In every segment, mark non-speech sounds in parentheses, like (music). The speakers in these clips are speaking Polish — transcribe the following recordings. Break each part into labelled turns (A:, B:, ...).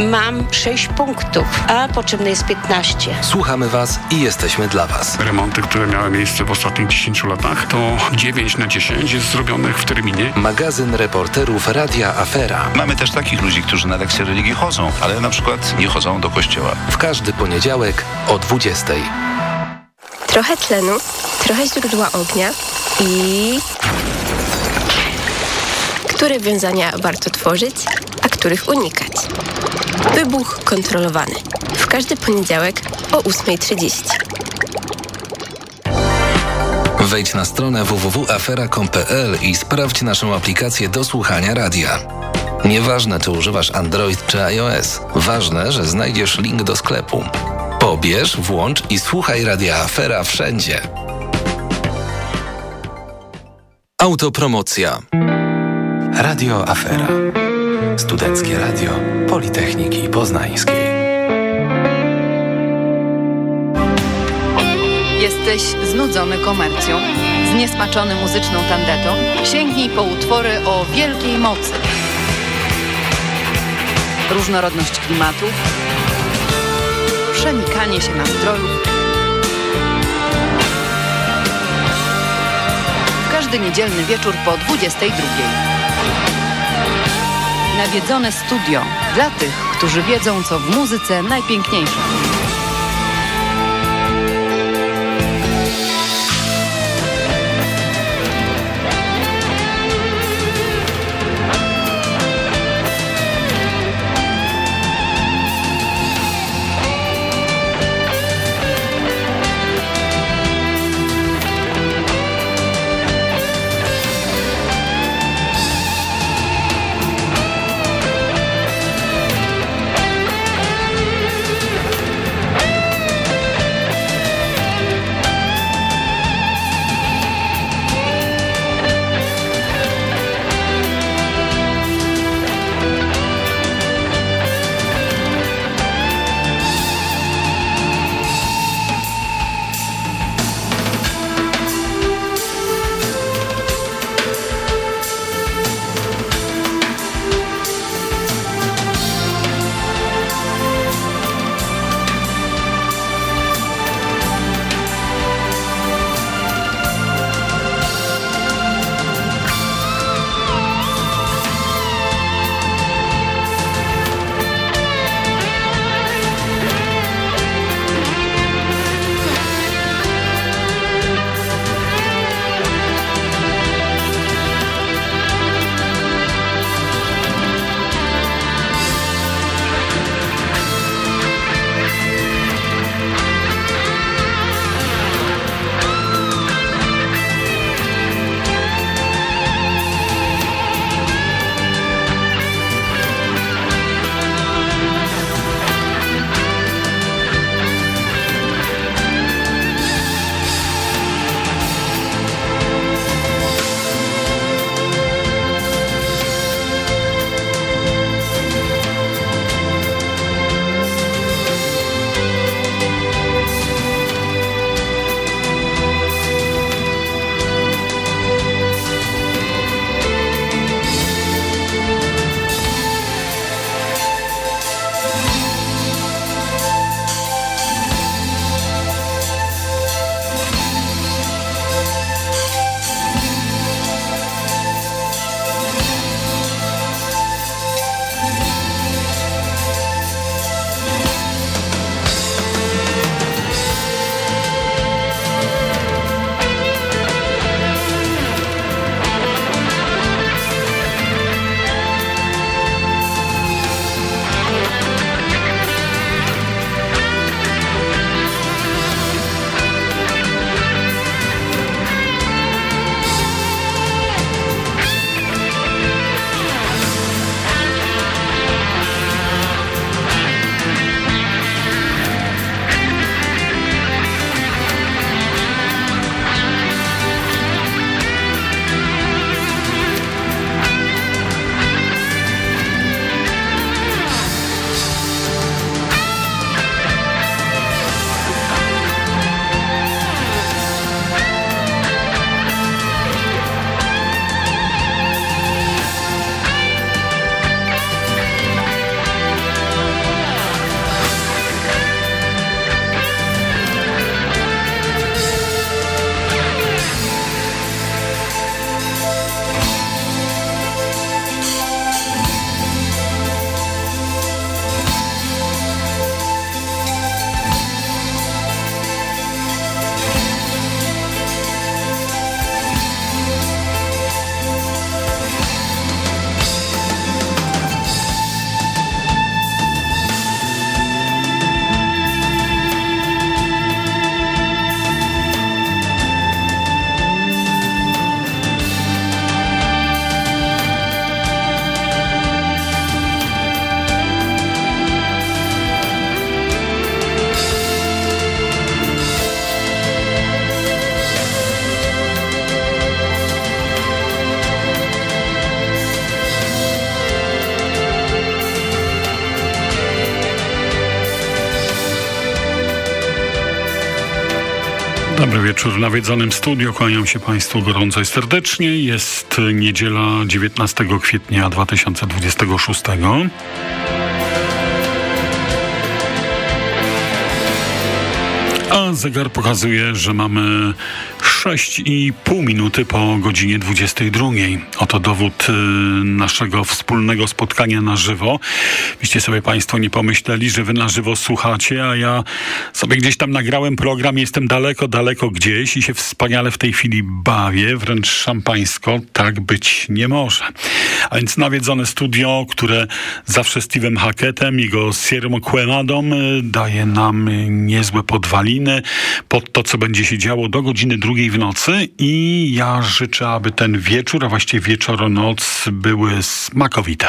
A: Mam 6 punktów, a potrzebne jest 15.
B: Słuchamy Was i jesteśmy dla Was.
C: Remonty, które miały miejsce w ostatnich 10 latach, to 9 na 10 jest zrobionych w terminie.
B: Magazyn reporterów Radia Afera.
D: Mamy też takich ludzi, którzy na lekcje religii chodzą, ale na przykład nie chodzą do kościoła.
B: W każdy poniedziałek o 20.
E: Trochę tlenu, trochę źródła ognia i... Które wiązania warto tworzyć, a których unikać? Wybuch kontrolowany. W każdy poniedziałek o 8.30.
B: Wejdź na stronę www.afera.com.pl i sprawdź naszą aplikację do słuchania radia. Nieważne, czy używasz Android czy iOS, ważne, że znajdziesz link do sklepu. Pobierz, włącz i słuchaj Radia Afera wszędzie. Autopromocja. Radio Afera. Studenckie Radio Politechniki Poznańskiej.
F: Jesteś znudzony komercją, zniesmaczony muzyczną tandetą? Sięgnij po utwory o wielkiej mocy. Różnorodność klimatów, przenikanie się nastrojów. Każdy niedzielny wieczór po 22. Nawiedzone studio dla tych, którzy wiedzą, co w muzyce najpiękniejsze.
C: Dobry wieczór nawiedzonym studio. Kłaniam się Państwu gorąco i serdecznie. Jest niedziela 19 kwietnia 2026. A zegar pokazuje, że mamy 6,5 minuty po godzinie 22. Oto dowód y, naszego wspólnego spotkania na żywo. Byście sobie Państwo nie pomyśleli, że Wy na żywo słuchacie, a ja sobie gdzieś tam nagrałem program, jestem daleko, daleko gdzieś i się wspaniale w tej chwili bawię, wręcz szampańsko. Tak być nie może. A więc nawiedzone studio, które zawsze Steve'em Hackettem, jego Sierra Quemadą y, daje nam niezłe podwaliny pod to, co będzie się działo do godziny drugiej w nocy i ja życzę, aby ten wieczór, a właściwie wieczoro noc były smakowite.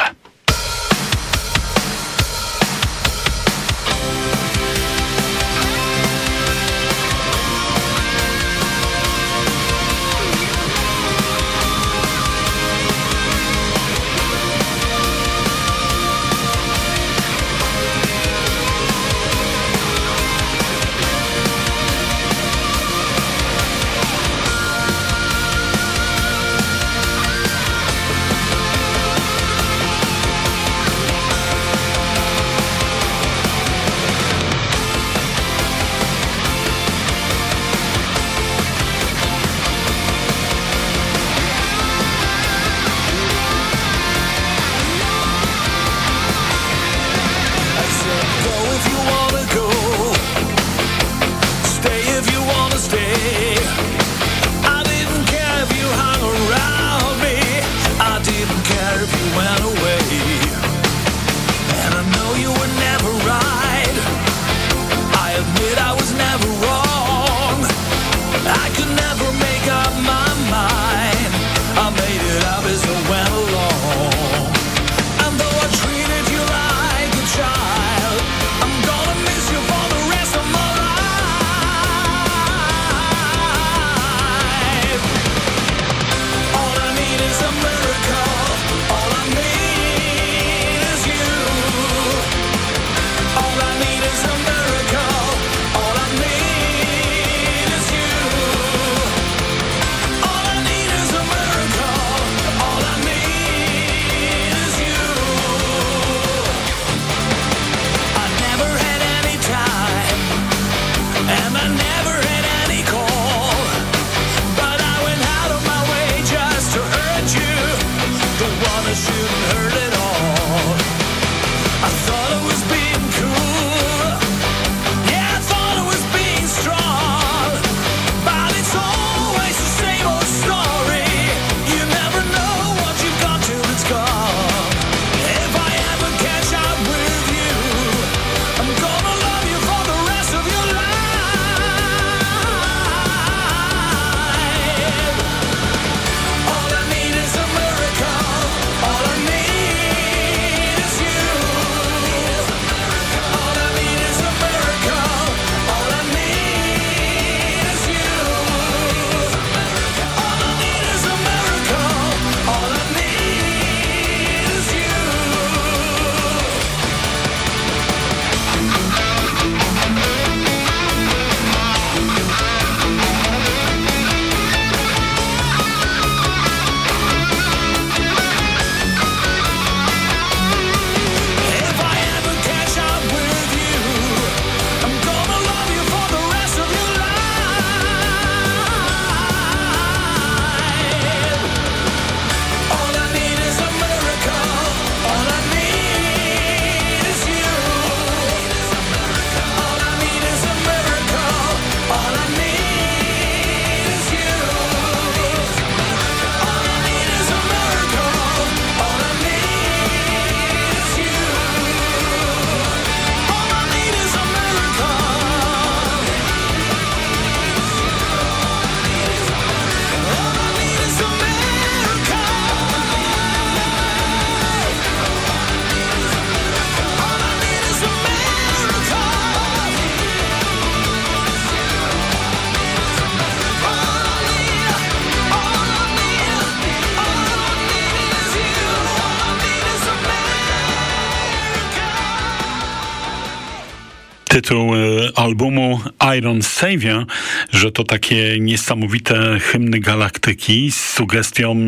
C: Tytuł e, albumu Iron Savior, że to takie niesamowite hymny galaktyki z sugestią e,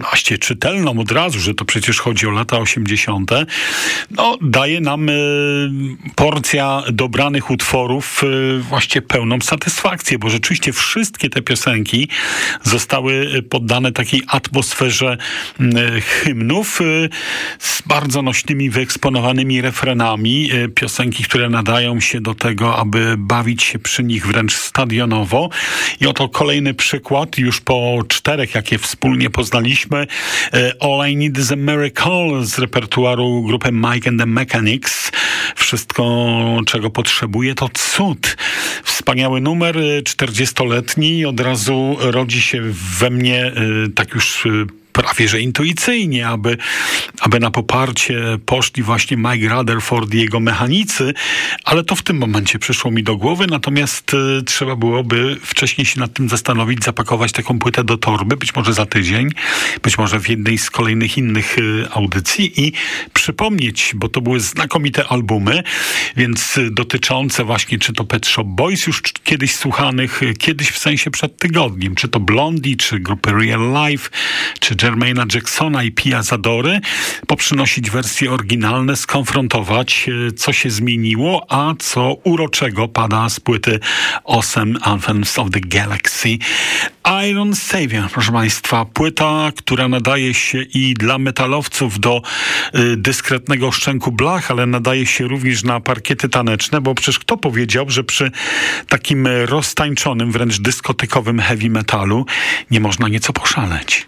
C: właściwie czytelną od razu, że to przecież chodzi o lata 80. No, daje nam e, porcja dobranych utworów właściwie pełną satysfakcję, bo rzeczywiście wszystkie te piosenki zostały poddane takiej atmosferze hymnów z bardzo nośnymi, wyeksponowanymi refrenami. Piosenki, które nadają się do tego, aby bawić się przy nich wręcz stadionowo. I oto kolejny przykład, już po czterech, jakie wspólnie poznaliśmy. E, All I Need is a Miracle z repertuaru grupy Mike and the Mechanics. Wszystko, czego potrzebuję, to cud. Wspaniały numer, 40-letni. Od razu rodzi się we mnie e, tak już e, prawie że intuicyjnie, aby, aby na poparcie poszli właśnie Mike Rutherford i jego mechanicy, ale to w tym momencie przyszło mi do głowy, natomiast y, trzeba byłoby wcześniej się nad tym zastanowić, zapakować taką płytę do torby, być może za tydzień, być może w jednej z kolejnych innych y, audycji i przypomnieć, bo to były znakomite albumy, więc y, dotyczące właśnie czy to Pet Shop Boys już kiedyś słuchanych, kiedyś w sensie przed tygodniem, czy to Blondie, czy grupy Real Life, czy Jermaina Jacksona i Pia Zadory, poprzynosić wersje oryginalne, skonfrontować, e, co się zmieniło, a co uroczego pada z płyty Awesome Anthems of the Galaxy. Iron Savior, proszę Państwa, płyta, która nadaje się i dla metalowców do y, dyskretnego szczęku blach, ale nadaje się również na parkiety taneczne, bo przecież kto powiedział, że przy takim roztańczonym, wręcz dyskotykowym heavy metalu nie można nieco poszaleć.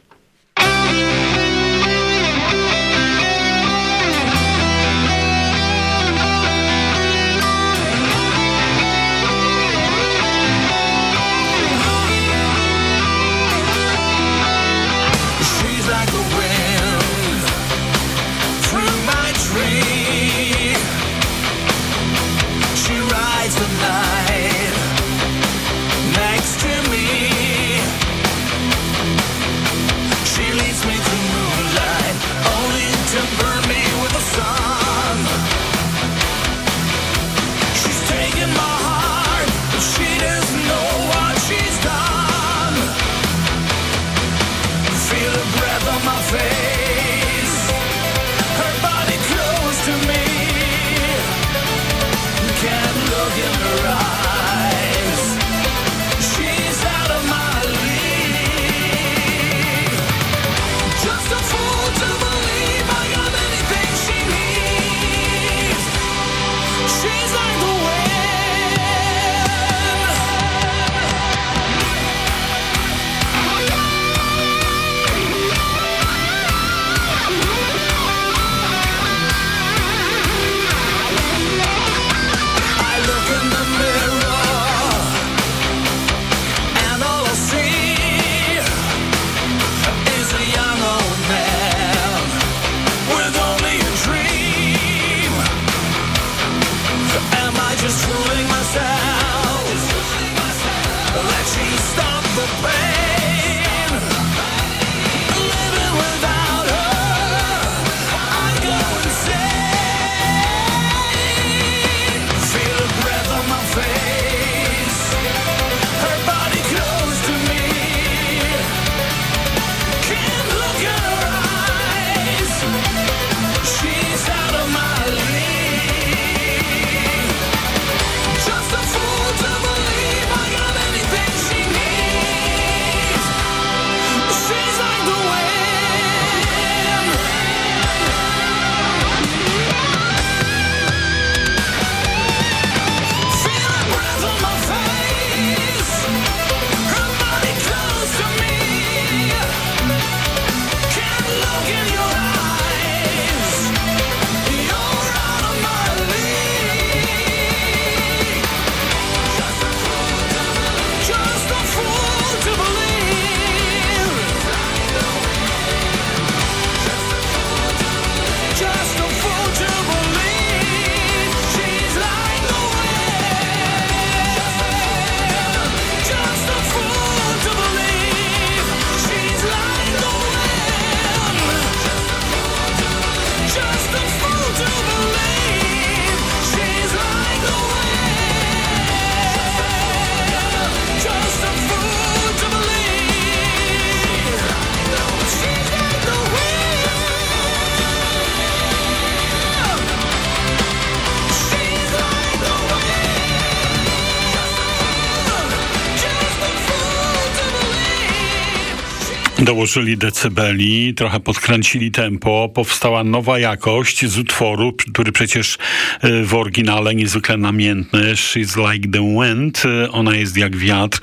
C: Dołożyli decybeli, trochę podkręcili tempo, powstała nowa jakość z utworu, który przecież y, w oryginale niezwykle namiętny, She's Like the Wind, ona jest jak wiatr.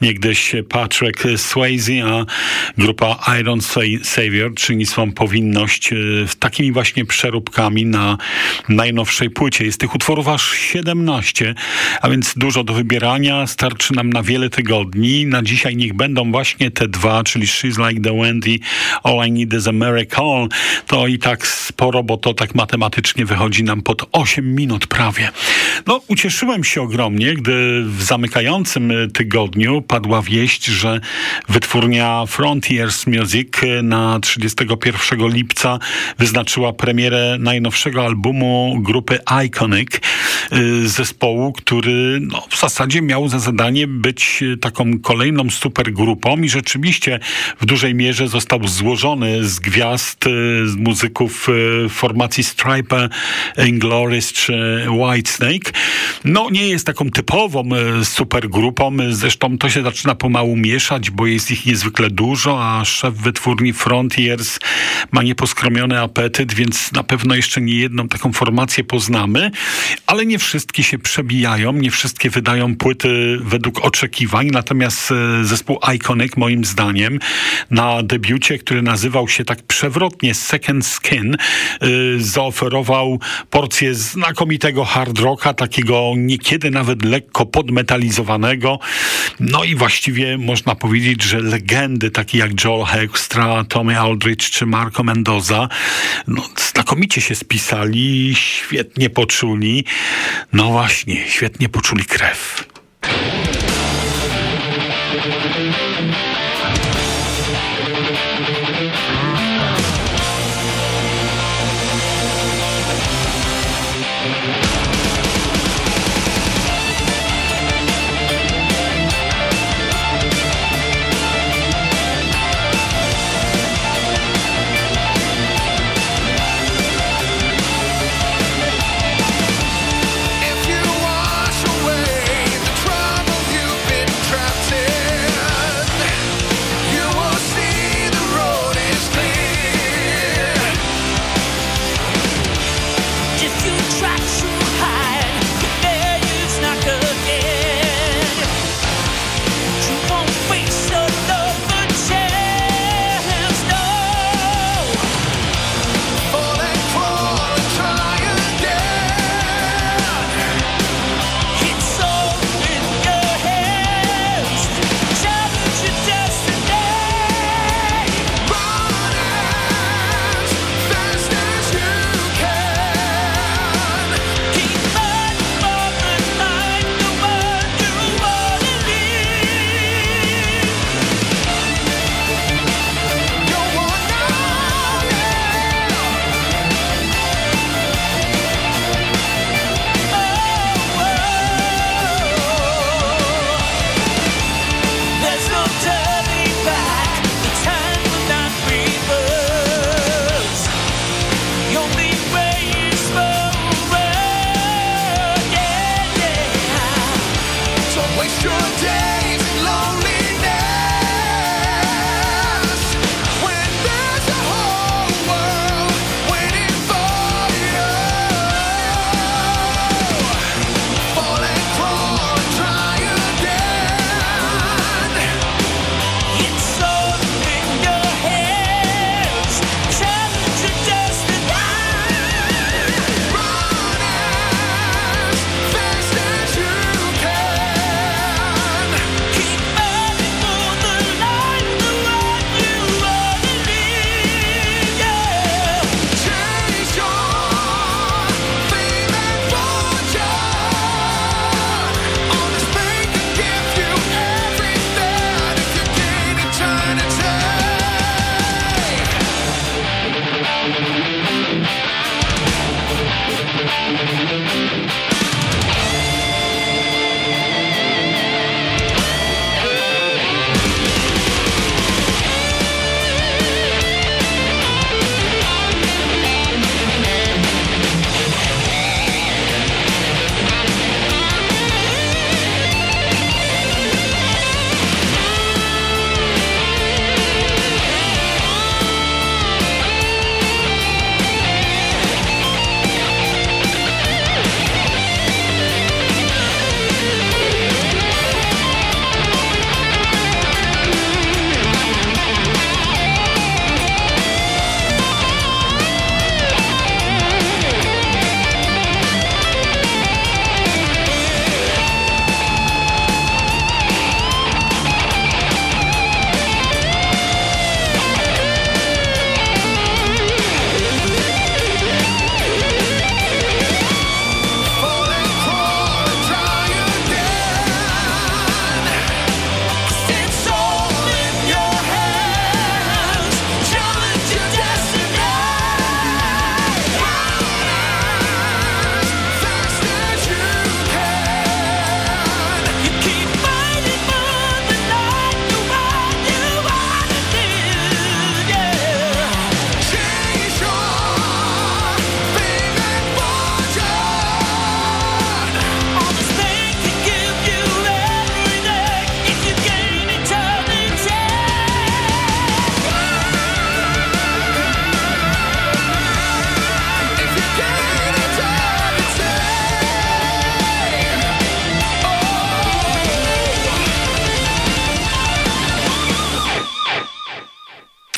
C: Niegdyś Patrick Swayze, a grupa Iron Savior czyni swą powinność y, takimi właśnie przeróbkami na najnowszej płycie. Jest tych utworów aż 17, a więc dużo do wybierania, starczy nam na wiele tygodni. Na dzisiaj niech będą właśnie te dwa, czyli She's Like the Wendy, All I Need is a Miracle, to i tak sporo, bo to tak matematycznie wychodzi nam pod 8 minut prawie. No, ucieszyłem się ogromnie, gdy w zamykającym tygodniu padła wieść, że wytwórnia Frontiers Music na 31 lipca wyznaczyła premierę najnowszego albumu grupy Iconic, y, zespołu, który no, w zasadzie miał za zadanie być taką kolejną supergrupą i rzeczywiście w dużej mierze został złożony z gwiazd, y, z muzyków y, formacji Stripe, Ingloris czy Whitesnake. No nie jest taką typową y, supergrupą, zresztą to się zaczyna pomału mieszać, bo jest ich niezwykle dużo, a szef wytwórni Frontiers ma nieposkromiony apetyt, więc na pewno jeszcze nie jedną taką formację poznamy, ale nie wszystkie się przebijają, nie wszystkie wydają płyty według oczekiwań, natomiast zespół Iconic moim zdaniem na debiucie, który nazywał się tak przewrotnie Second Skin, yy, zaoferował porcję znakomitego hard rocka, takiego niekiedy nawet lekko podmetalizowanego. No i właściwie można powiedzieć, że legendy takie jak Joel Hextra, Tommy Aldrich czy Marco Mendoza no, znakomicie się spisali, świetnie poczuli. No właśnie, świetnie poczuli krew.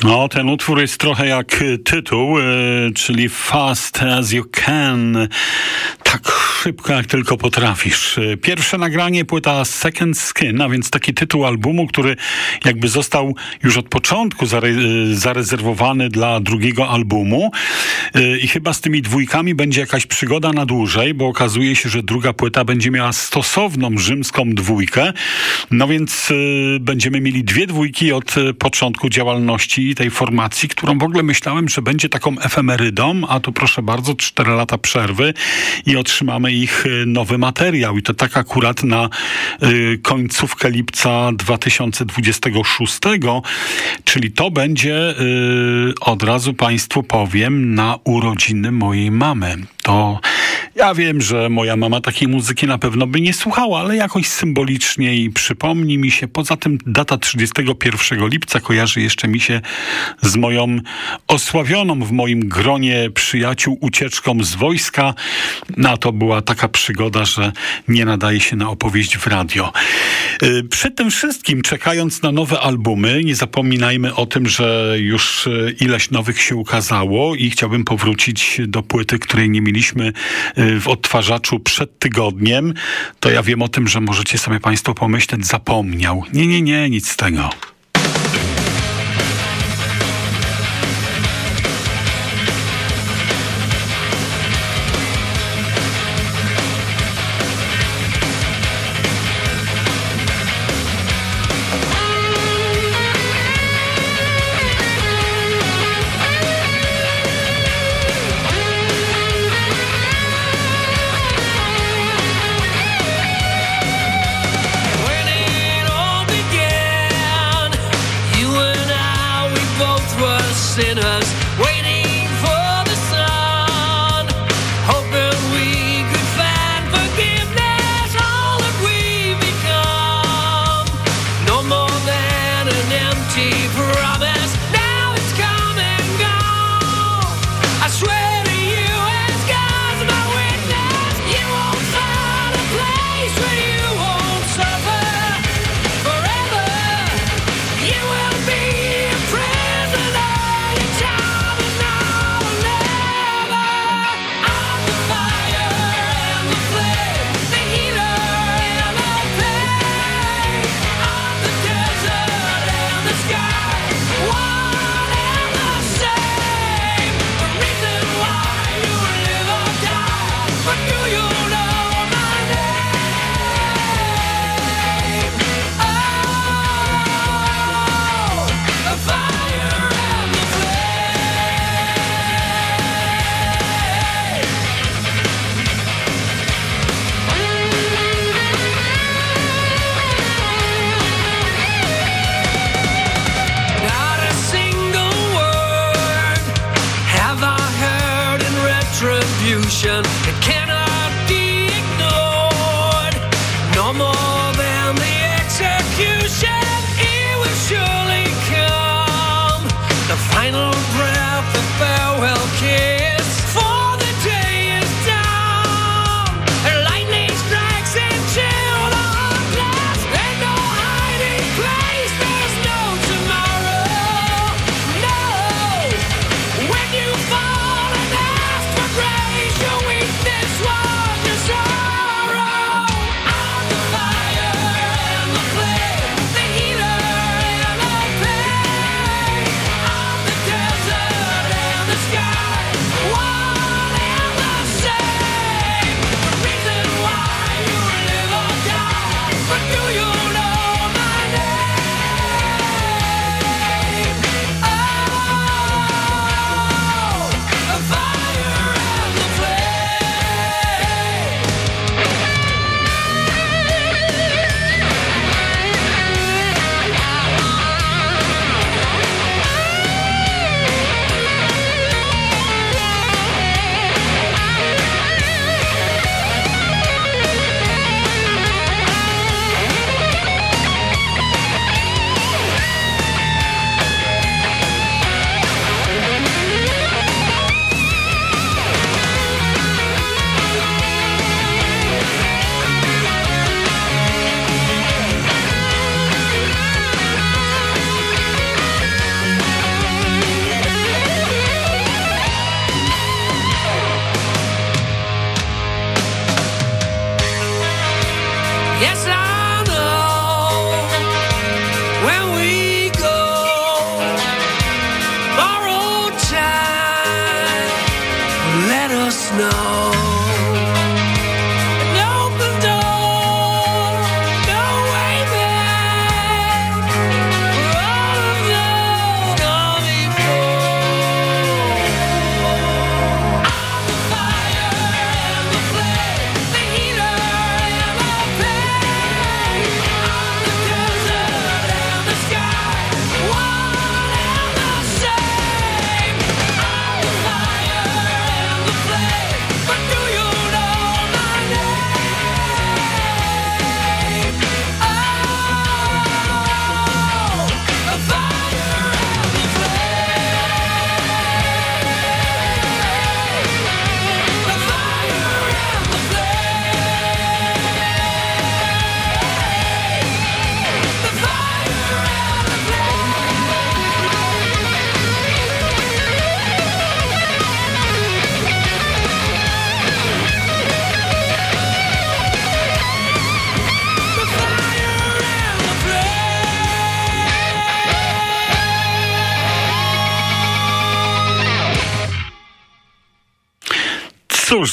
C: No, ten utwór jest trochę jak tytuł, czyli Fast as You Can. Tak szybko jak tylko potrafisz. Pierwsze nagranie płyta Second Skin, a więc taki tytuł albumu, który jakby został już od początku zare zarezerwowany dla drugiego albumu. I chyba z tymi dwójkami będzie jakaś przygoda na dłużej, bo okazuje się, że druga płyta będzie miała stosowną rzymską dwójkę. No więc będziemy mieli dwie dwójki od początku działalności tej formacji, którą w ogóle myślałem, że będzie taką efemerydą, a tu proszę bardzo, cztery lata przerwy i otrzymamy ich y, nowy materiał. I to tak akurat na y, końcówkę lipca 2026, czyli to będzie, y, od razu Państwu powiem, na urodziny mojej mamy. To ja wiem, że moja mama takiej muzyki na pewno by nie słuchała, ale jakoś symbolicznie i przypomni mi się. Poza tym data 31 lipca kojarzy jeszcze mi się z moją osławioną w moim gronie przyjaciół ucieczką z wojska. No to była taka przygoda, że nie nadaje się na opowieść w radio. Y, przed tym wszystkim, czekając na nowe albumy, nie zapominajmy o tym, że już y, ileś nowych się ukazało i chciałbym powrócić do płyty, której nie mieliśmy y, w odtwarzaczu przed tygodniem. To ja wiem o tym, że możecie sobie Państwo pomyśleć, zapomniał. Nie, nie, nie, nic z tego.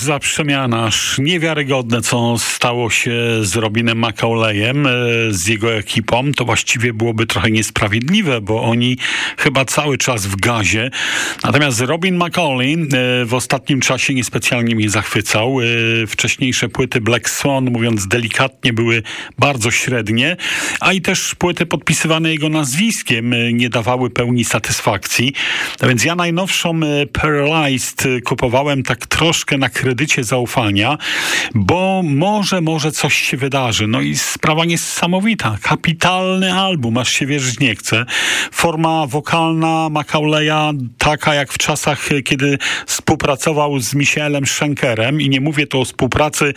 C: Za przemianaż. Niewiarygodne, co stało się z Robinem McAuleyem, e, z jego ekipą. To właściwie byłoby trochę niesprawiedliwe, bo oni chyba cały czas w gazie. Natomiast Robin McAuley e, w ostatnim czasie niespecjalnie mnie zachwycał. E, wcześniejsze płyty Black Swan, mówiąc delikatnie, były bardzo średnie, a i też płyty podpisywane jego nazwiskiem nie dawały pełni satysfakcji. A więc ja najnowszą Paralyzed kupowałem tak troszkę na kredycie zaufania, bo może, może coś się wydarzy. No i sprawa niesamowita. Kapitalny album, aż się wierzyć nie chce. Forma wokalna Macauleya taka jak w czasach, kiedy współpracował z Michelem Schenkerem i nie mówię tu o współpracy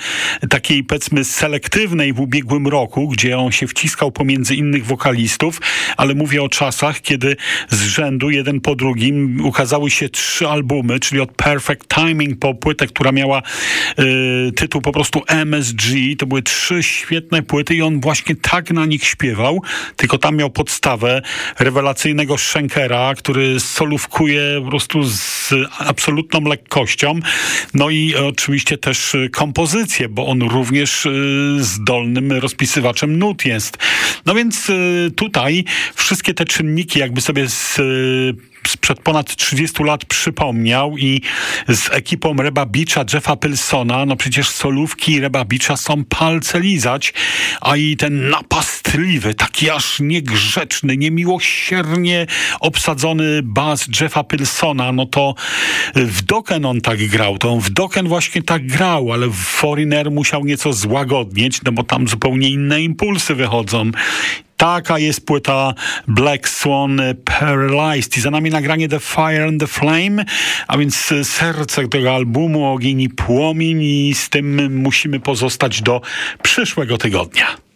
C: takiej powiedzmy selektywnej w ubiegłym roku, gdzie on się wciskał pomiędzy innych wokalistów, ale mówię o czasach, kiedy z rzędu jeden po drugim ukazały się trzy albumy, czyli od Perfect Timing po płytę, która miała y, tytuł po prostu MSG. To były trzy świetne płyty i on właśnie tak na nich śpiewał, tylko tam miał podstawę rewelacyjnego Schenkera, który solówkuje po prostu z absolutną lekkością. No i oczywiście też kompozycję, bo on również y, zdolnym rozpisywaczem nut jest. No więc y, tutaj wszystkie te czynniki jakby sobie z sprzed ponad 30 lat przypomniał i z ekipą Reba Beacha, Jeffa Pilsona, no przecież solówki Reba Beacha są palce lizać, a i ten napastliwy, taki aż niegrzeczny, niemiłosiernie obsadzony bas Jeffa Pilsona, no to w Doken on tak grał, to on w Doken właśnie tak grał, ale Foreigner musiał nieco złagodnieć, no bo tam zupełnie inne impulsy wychodzą. Taka jest płyta Black Swan Paralyzed i za nami nagranie The Fire and the Flame, a więc serce tego albumu, ogień i płomień i z tym musimy pozostać do przyszłego tygodnia.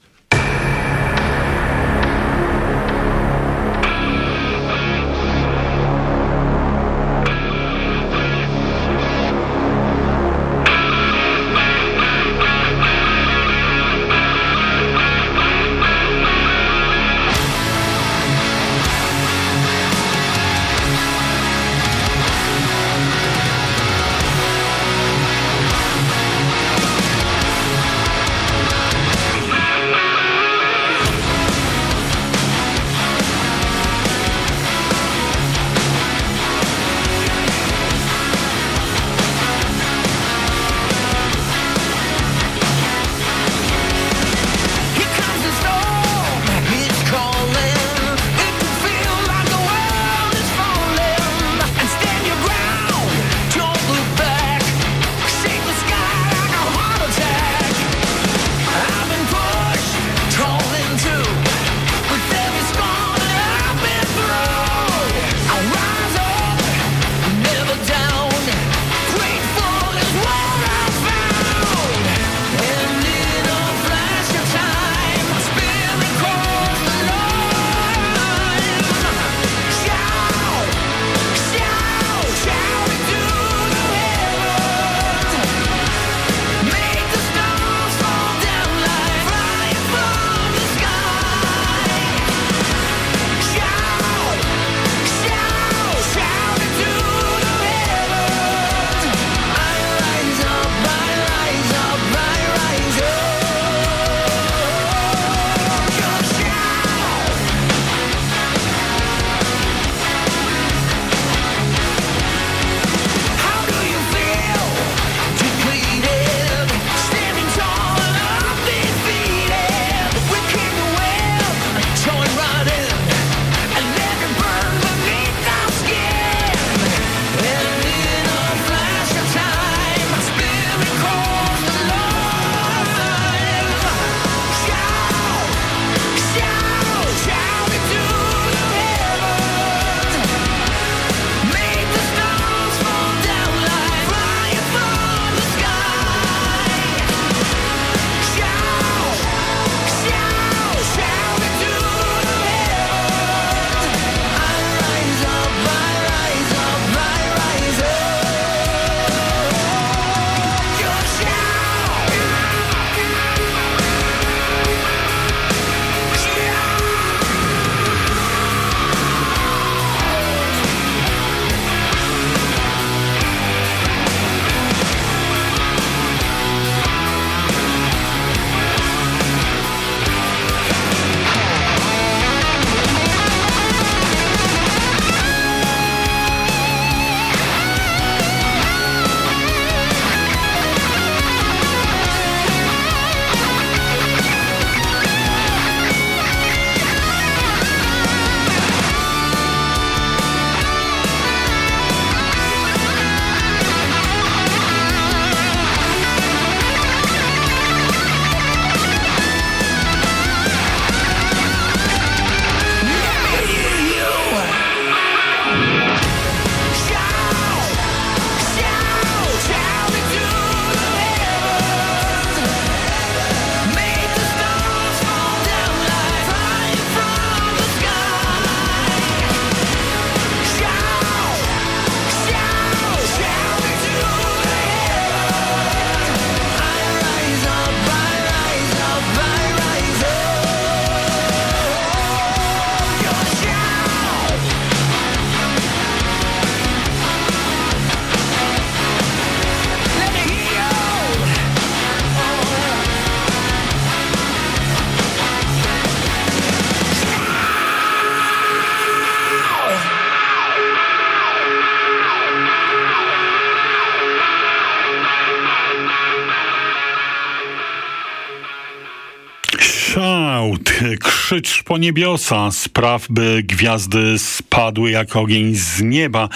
C: Krzycz po niebiosa, spraw by gwiazdy spadły jak ogień z nieba.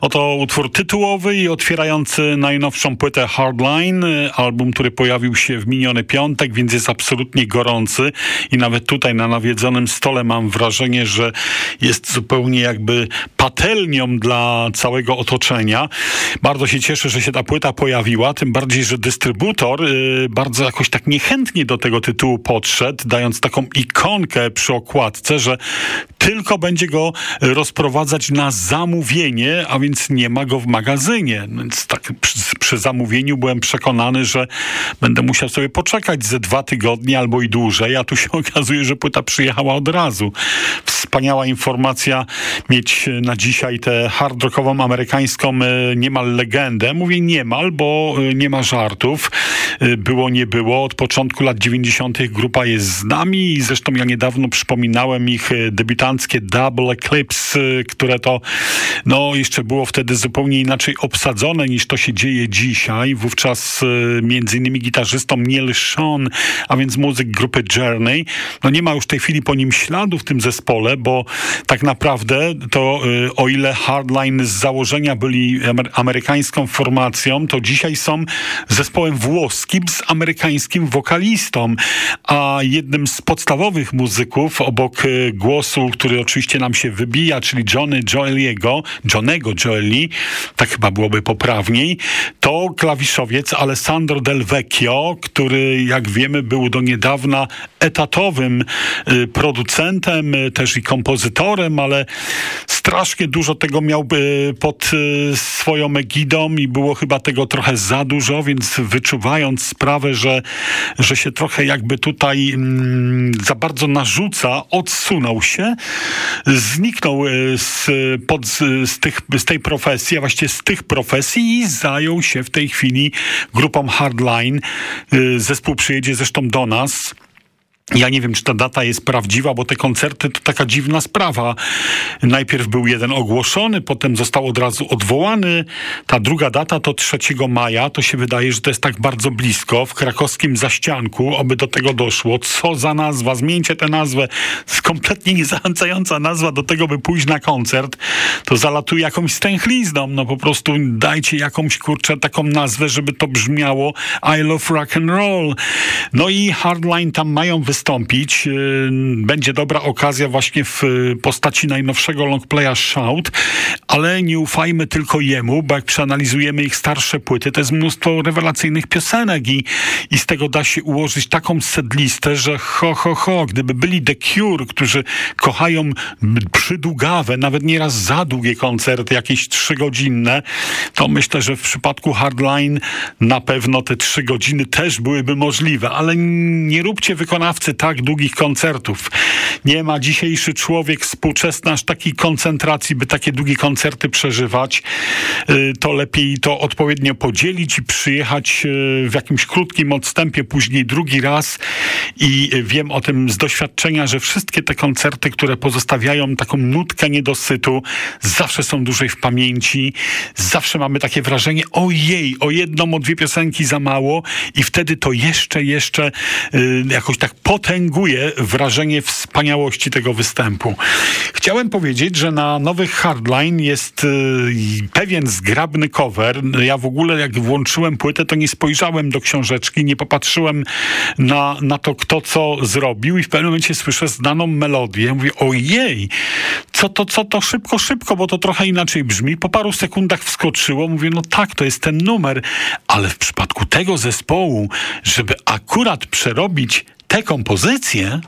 C: Oto utwór tytułowy i otwierający najnowszą płytę Hardline, album, który pojawił się w miniony piątek, więc jest absolutnie gorący i nawet tutaj na nawiedzonym stole mam wrażenie, że jest zupełnie jakby patelnią dla całego otoczenia. Bardzo się cieszę, że się ta płyta pojawiła, tym bardziej, że dystrybutor y, bardzo jakoś tak niechętnie do tego tytułu podszedł, dając taką ikonkę przy okładce, że tylko będzie go rozprowadzać na zamówienie, a więc nie ma go w magazynie. Więc tak przy, przy zamówieniu byłem przekonany, że będę musiał sobie poczekać ze dwa tygodnie albo i dłużej, a tu się (laughs) okazuje, że płyta przyjechała od razu. Wspaniała informacja mieć na dzisiaj tę hard rockową amerykańską e, niemal legendę. Mówię niemal, bo e, nie ma żartów. E, było, nie było. Od początku lat 90. grupa jest z nami i zresztą ja niedawno przypominałem ich debiutanckie Double Eclipse, które to no jeszcze było wtedy zupełnie inaczej obsadzone niż to się dzieje dzisiaj. Wówczas między innymi gitarzystą Neil Sean, a więc muzyk grupy Journey. No nie ma już w tej chwili po nim śladu w tym zespole, bo tak naprawdę to o ile Hardline z założenia byli amerykańską formacją, to dzisiaj są zespołem włoskim z amerykańskim wokalistą, a jednym z podstawowych muzyków obok głosu, który oczywiście nam się wybija, czyli Johnny Joeliego, Johnego Joeli, tak chyba byłoby poprawniej, to klawiszowiec Alessandro Del Vecchio, który jak wiemy był do niedawna etatowym e, producentem, e, też i kompozytorem, ale strasznie dużo tego miał pod swoją egidą i było chyba tego trochę za dużo, więc wyczuwając sprawę, że, że się trochę jakby tutaj mm, za bardzo narzuca, odsunął się, zniknął e, z, pod, z, tych, z tej profesji, a właściwie z tych profesji i zajął się w tej chwili grupą Hardline. E, zespół przyjedzie zresztą do nas ja nie wiem, czy ta data jest prawdziwa, bo te koncerty to taka dziwna sprawa. Najpierw był jeden ogłoszony, potem został od razu odwołany. Ta druga data to 3 maja. To się wydaje, że to jest tak bardzo blisko. W krakowskim zaścianku, oby do tego doszło. Co za nazwa? Zmieńcie tę nazwę. Kompletnie niezachęcająca nazwa do tego, by pójść na koncert. To zalatuje jakąś stęchlizną. No po prostu dajcie jakąś, kurczę, taką nazwę, żeby to brzmiało I love rock and roll. No i Hardline tam mają wystąpić wystąpić. Y, będzie dobra okazja właśnie w postaci najnowszego longplaya Shout, ale nie ufajmy tylko jemu, bo jak przeanalizujemy ich starsze płyty, to jest mnóstwo rewelacyjnych piosenek i, i z tego da się ułożyć taką sedlistę, że ho, ho, ho, gdyby byli The Cure, którzy kochają przydługawe, nawet nieraz za długie koncerty, jakieś trzygodzinne, to myślę, że w przypadku Hardline na pewno te trzy godziny też byłyby możliwe, ale nie róbcie wykonawcy tak długich koncertów. Nie ma dzisiejszy człowiek współczesny aż takiej koncentracji, by takie długie koncerty przeżywać. Y, to lepiej to odpowiednio podzielić i przyjechać y, w jakimś krótkim odstępie, później drugi raz. I wiem o tym z doświadczenia, że wszystkie te koncerty, które pozostawiają taką nutkę niedosytu, zawsze są dłużej w pamięci. Zawsze mamy takie wrażenie, ojej, o jedną, o dwie piosenki za mało i wtedy to jeszcze, jeszcze y, jakoś tak potęguje wrażenie wspaniałości tego występu. Chciałem powiedzieć, że na nowych Hardline jest y, pewien zgrabny cover. Ja w ogóle jak włączyłem płytę, to nie spojrzałem do książeczki, nie popatrzyłem na, na to, kto co zrobił i w pewnym momencie słyszę znaną melodię. Mówię, ojej, co to, co to, szybko, szybko, bo to trochę inaczej brzmi. Po paru sekundach wskoczyło, mówię, no tak, to jest ten numer, ale w przypadku tego zespołu, żeby akurat przerobić tę kompozycję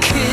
G: kill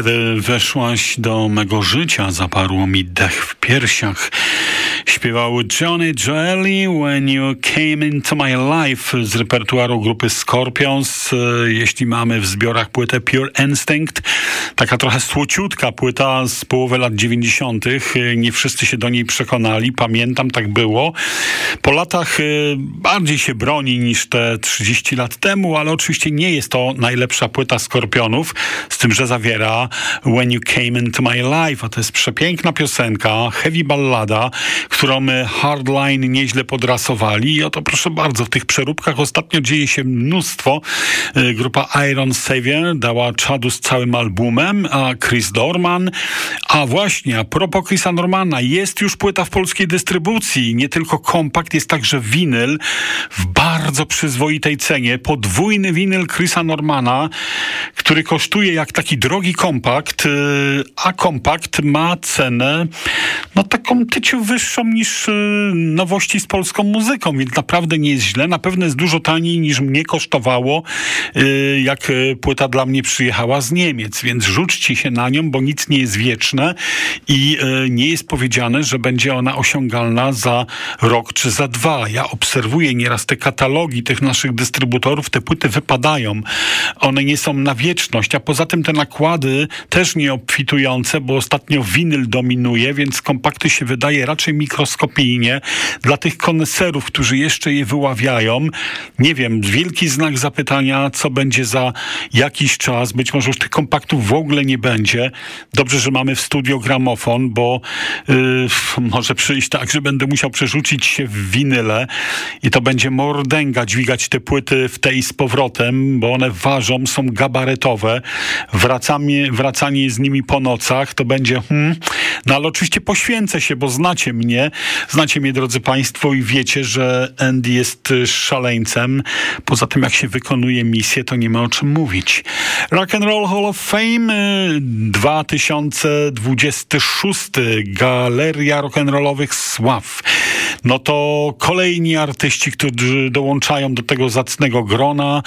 C: Kiedy weszłaś do mego życia, zaparło mi dech w piersiach śpiewały Johnny Joely When You Came Into My Life z repertuaru grupy Scorpions. E, jeśli mamy w zbiorach płytę Pure Instinct, taka trochę słociutka płyta z połowy lat 90. E, nie wszyscy się do niej przekonali, pamiętam, tak było. Po latach e, bardziej się broni niż te 30 lat temu, ale oczywiście nie jest to najlepsza płyta Skorpionów, z tym, że zawiera When You Came Into My Life, a to jest przepiękna piosenka, heavy ballada, którą e, Hardline nieźle podrasowali. I oto proszę bardzo, w tych przeróbkach ostatnio dzieje się mnóstwo. E, Grupa Iron Savior dała czadu z całym albumem, a Chris Dorman. A właśnie, a propos Chrisa Normana, jest już płyta w polskiej dystrybucji. Nie tylko kompakt, jest także winyl w bardzo przyzwoitej cenie. Podwójny winyl Chrisa Normana, który kosztuje jak taki drogi kompakt, y, a kompakt ma cenę no taką tyciu wyższą niż y, nowości z polską muzyką, więc naprawdę nie jest źle. Na pewno jest dużo taniej niż mnie kosztowało, y, jak y, płyta dla mnie przyjechała z Niemiec, więc rzućcie się na nią, bo nic nie jest wieczne i nie jest powiedziane, że będzie ona osiągalna za rok czy za dwa. Ja obserwuję nieraz te katalogi tych naszych dystrybutorów, te płyty wypadają. One nie są na wieczność, a poza tym te nakłady też nie obfitujące, bo ostatnio winyl dominuje, więc kompakty się wydaje raczej mikroskopijnie. Dla tych koneserów, którzy jeszcze je wyławiają, nie wiem, wielki znak zapytania, co będzie za jakiś czas. Być może już tych kompaktów w ogóle nie będzie. Dobrze, że mamy w studio gramofon, bo yy, może przyjść tak, że będę musiał przerzucić się w winyle i to będzie mordęga dźwigać te płyty w tej z powrotem, bo one ważą, są gabarytowe. Wracamy, wracanie z nimi po nocach to będzie hmm, no ale oczywiście poświęcę się, bo znacie mnie, znacie mnie drodzy Państwo i wiecie, że Andy jest y, szaleńcem. Poza tym jak się wykonuje misję, to nie ma o czym mówić. Rock and Roll Hall of Fame y, 2026 Galeria Rock'n'Rollowych Sław. No to kolejni artyści, którzy dołączają do tego zacnego grona.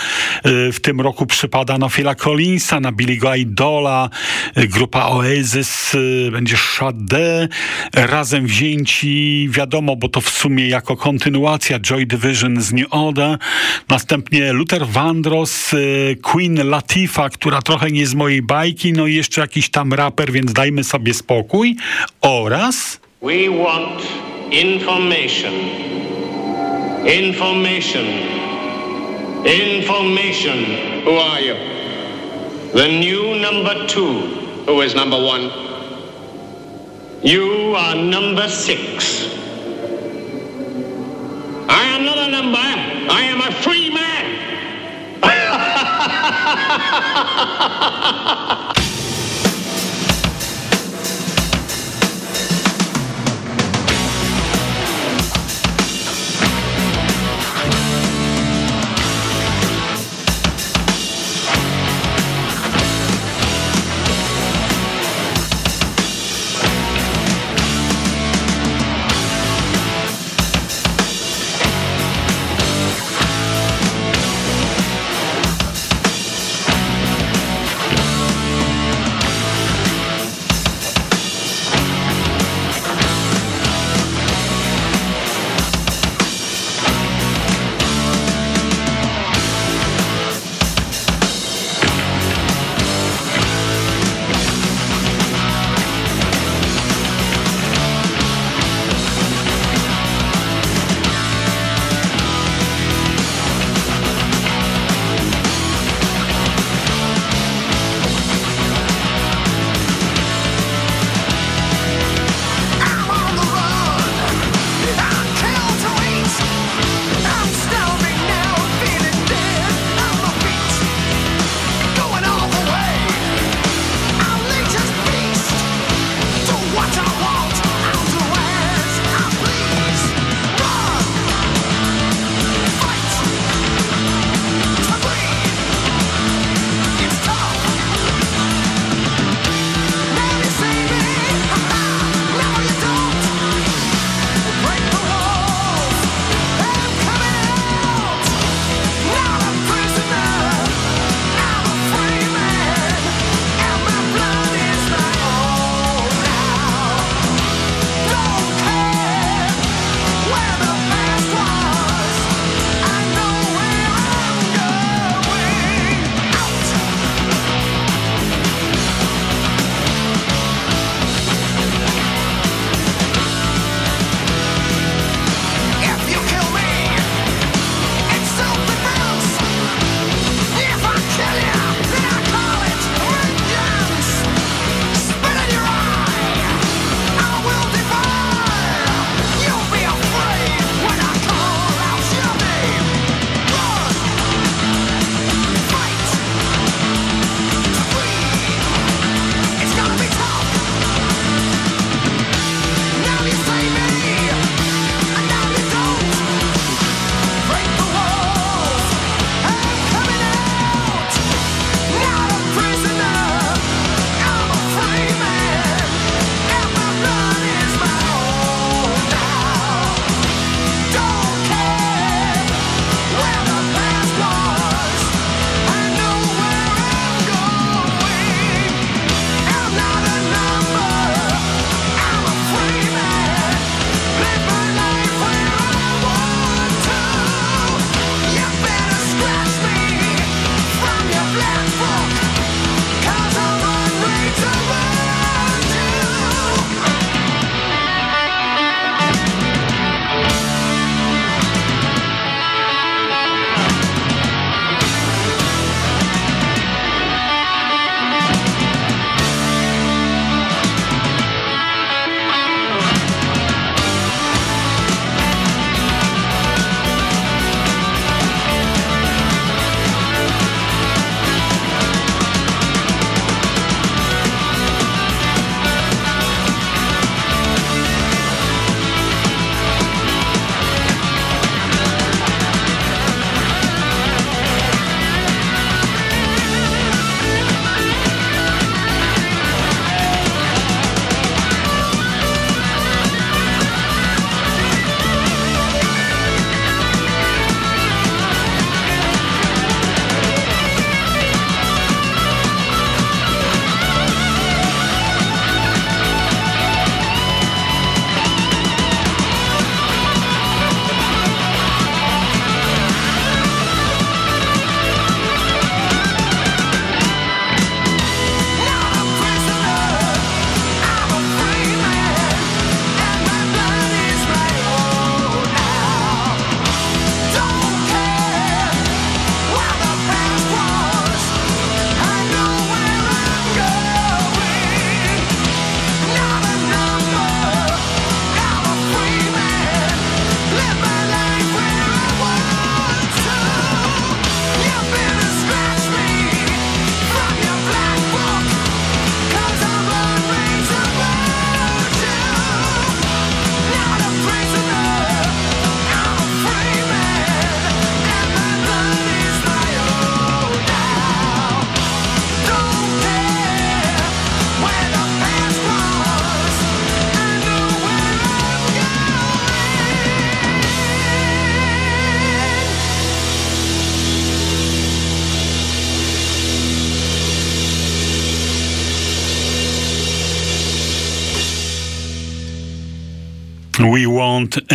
C: Y, W tym roku przypada na Phila Collinsa, na Billy'ego Idola, y, grupa Oasis, y, będzie Sade, razem wzięci, wiadomo, bo to w sumie jako kontynuacja Joy Division z New Order, następnie Luther Vandross, y, Queen Latifah, która trochę nie z mojej bajki, no i jeszcze jakiś tam raper, więc dajmy sobie spokój, oraz...
H: We want information. Information. Information. Who are you? The new number two. Who is number one? You are number six. I am not a number. I am a free man. (laughs)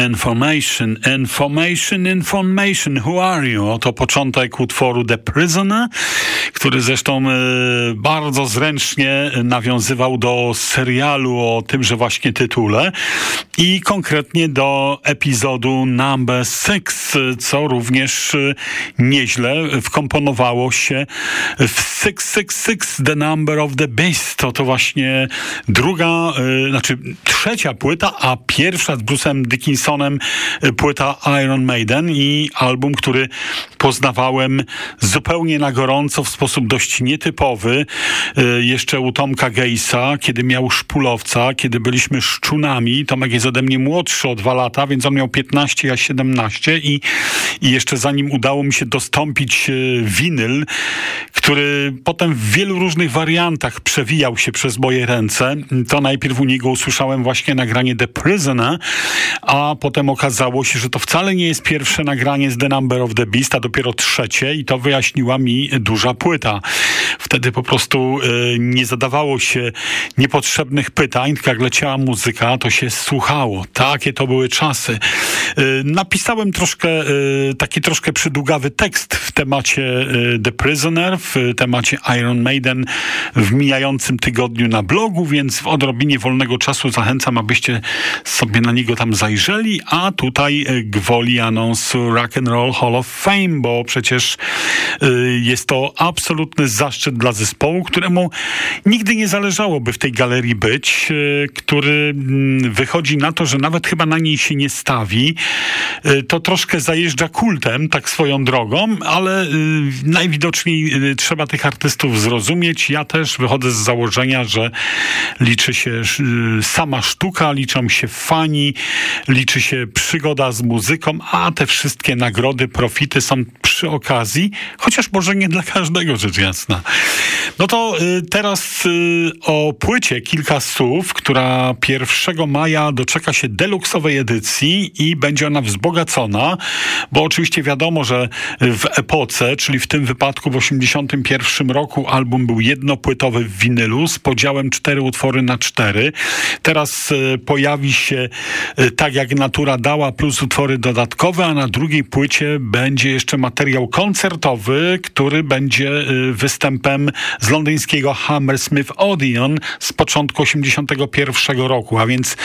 C: information, information, information. Who are you? Oto początek utworu The Prisoner, który zresztą e, bardzo zręcznie nawiązywał do serialu o tymże właśnie tytule i konkretnie do epizodu Number Six, co również e, nieźle wkomponowało się w 666, The Number of the Beast. To to właśnie druga, y, znaczy trzecia płyta, a pierwsza z Bruce'em Dickinsonem y, płyta Iron Maiden i album, który poznawałem zupełnie na gorąco, w sposób dość nietypowy. Y, jeszcze u Tomka Gejsa, kiedy miał szpulowca, kiedy byliśmy szczunami. Tomek jest ode mnie młodszy o dwa lata, więc on miał 15, ja 17 i, i jeszcze zanim udało mi się dostąpić y, winyl, który potem w wielu różnych wariantach przewijał się przez moje ręce, to najpierw u niego usłyszałem właśnie nagranie The Prisoner, a potem okazało się, że to wcale nie jest pierwsze nagranie z The Number of the Beast, a dopiero trzecie i to wyjaśniła mi duża płyta. Wtedy po prostu y, nie zadawało się niepotrzebnych pytań, tylko jak leciała muzyka, to się słuchało. Takie to były czasy. Y, napisałem troszkę, y, taki troszkę przydługawy tekst w temacie The Prisoner, w temacie Iron Maiden w mijającym tygodniu na blogu, więc w odrobinie wolnego czasu zachęcam, abyście sobie na niego tam zajrzeli, a tutaj y, gwoli anonsu Rock and Roll Hall of Fame, bo przecież y, jest to absolutny zaszczyt dla zespołu, któremu nigdy nie zależałoby w tej galerii być, y, który mm, wychodzi na to, że nawet chyba na niej się nie stawi. To troszkę zajeżdża kultem, tak swoją drogą, ale najwidoczniej trzeba tych artystów zrozumieć. Ja też wychodzę z założenia, że liczy się y, sama sztuka, liczą się fani, liczy się przygoda z muzyką, a te wszystkie nagrody, profity są przy okazji, chociaż może nie dla każdego, rzecz jasna. No to y, teraz y, o płycie kilka słów, która 1 maja doczeka się deluksowej edycji i będzie ona wzbogacona, bo oczywiście wiadomo, że w epoce, czyli w tym wypadku w 81 roku album był jednopłytowy w winylu z podziałem cztery utwory na cztery. Teraz y, pojawi się y, tak jak natura dała plus utwory dodatkowe, a na drugiej płycie będzie jeszcze materiał koncertowy, który będzie y, występem z londyńskiego Hammersmith Odeon z początku 81 roku, a więc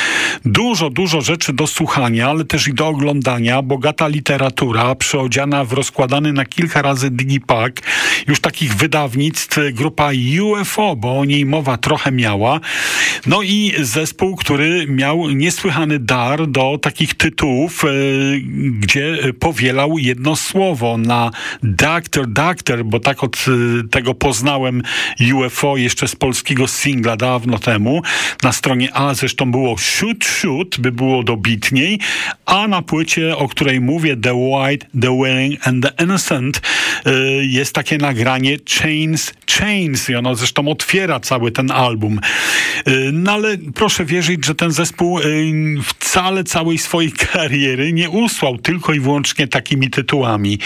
C: dużo, dużo rzeczy do słuchania, ale też i do oglądania, bogata literatura przyodziana w rozkładany na kilka razy digipack, już takich wydawnictw grupa UFO, bo o mowa trochę miała, no i zespół, który miał niesłychany dar do takich tytułów, e, gdzie powielał jedno słowo na Doctor, Doctor, bo tak od e, tego poznałem UFO jeszcze z polskiego singla dawno temu. Na stronie A zresztą było Shoot, Shoot, by było dobitniej, a na płycie, o której mówię, The White, The Willing and The Innocent, e, jest takie nagranie Chains, Chains i ono zresztą otwiera cały ten album. E, No ale proszę wierzyć, że ten zespół e, wcale całej swojej (laughs) kariery nie usłał tylko i wyłącznie takimi tytułami,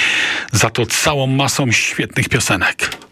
C: za to całą masą świetnych piosenek.